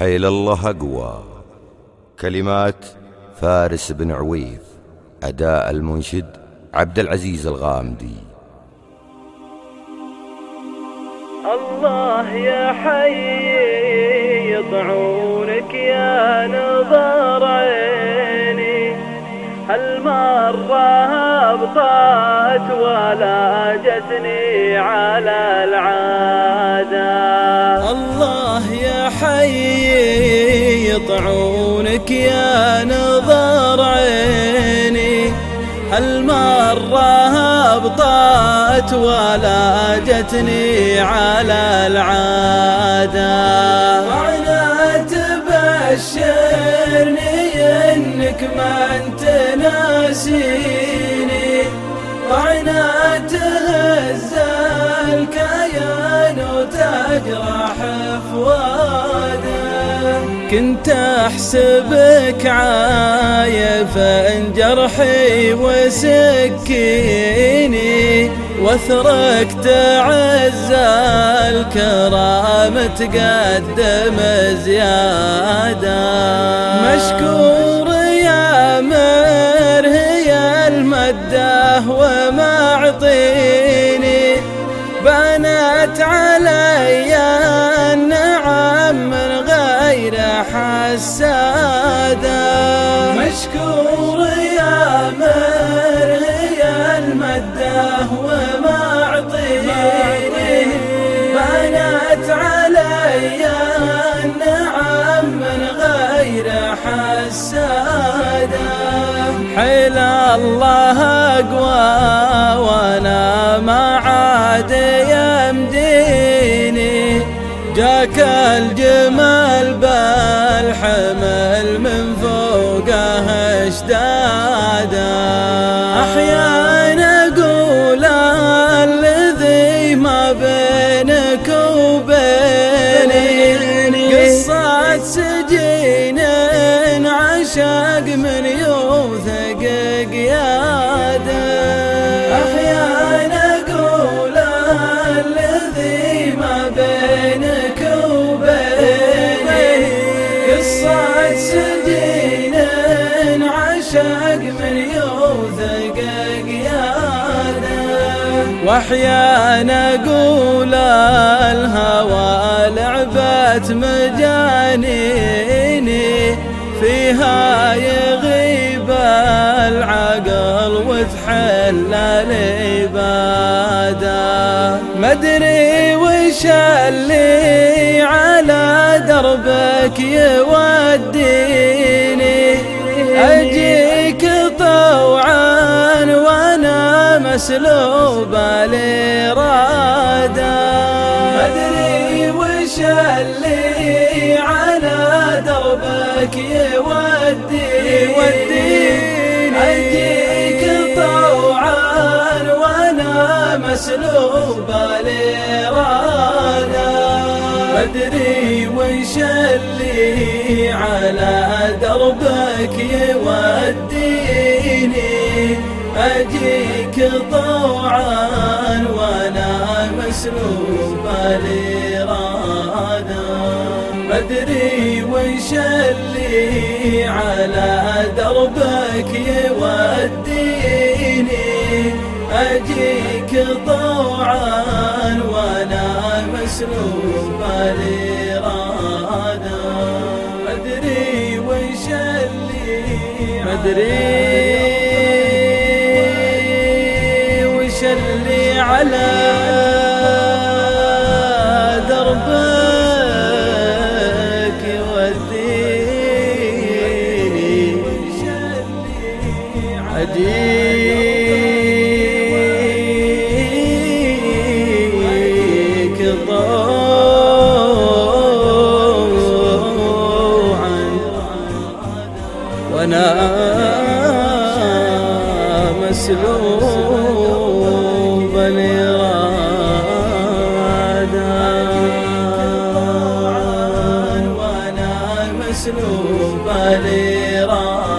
حيل الله أقوى. كلمات فارس بن عويف أداء المنشد عبد العزيز الغامدي. الله يا حي يطعونك يا نظر عيني هالمرة أبطأت ولا جتني على العادة؟ الله حي يطعونك يا نظر عيني. هالمرة أبطأت ولا جتني على العادة؟ وعنا تبشرني إنك ما أنت ناسيني. وعنا تهز الكيان وتجرح فواده كنت أحسبك عايف أن جرحي وسكيني واثرك تعز الكرام تقدم زيادة. مشكور يا مر هي المدة ومعطيني بنت علي النعم من غير حسادة. مشكور يا مر يا المده ومعطيني بنت علي النعم من غير حسادة. حيل الله أقوى وأنا الجمال بالحمل من فوقه اشدادا. أحيانا أقول الذي ما بينك وبيني. قصة سجين عشق من يوثق واحيانا أقول الهوى لعبة مجانيني فيها يغيب العقل وتحل العبادة. مدري وش اللي على دربك يوديني. وأنا مسلوب الإرادة. مدري وش اللي على دربك يوديني. أجيك طوعا وأنا مسلوب الإرادة. مدري وش اللي على دربك يوديني. أجيك طوعا وأنا مسلوب الإرادة مدري وش اللي على دربك يوديني. أجيك طوعا وأنا مسلوب الإرادة مدري وش اللي مدري على دربك وديني عدي أنا وأنا مسلوب اسلوب الإرادة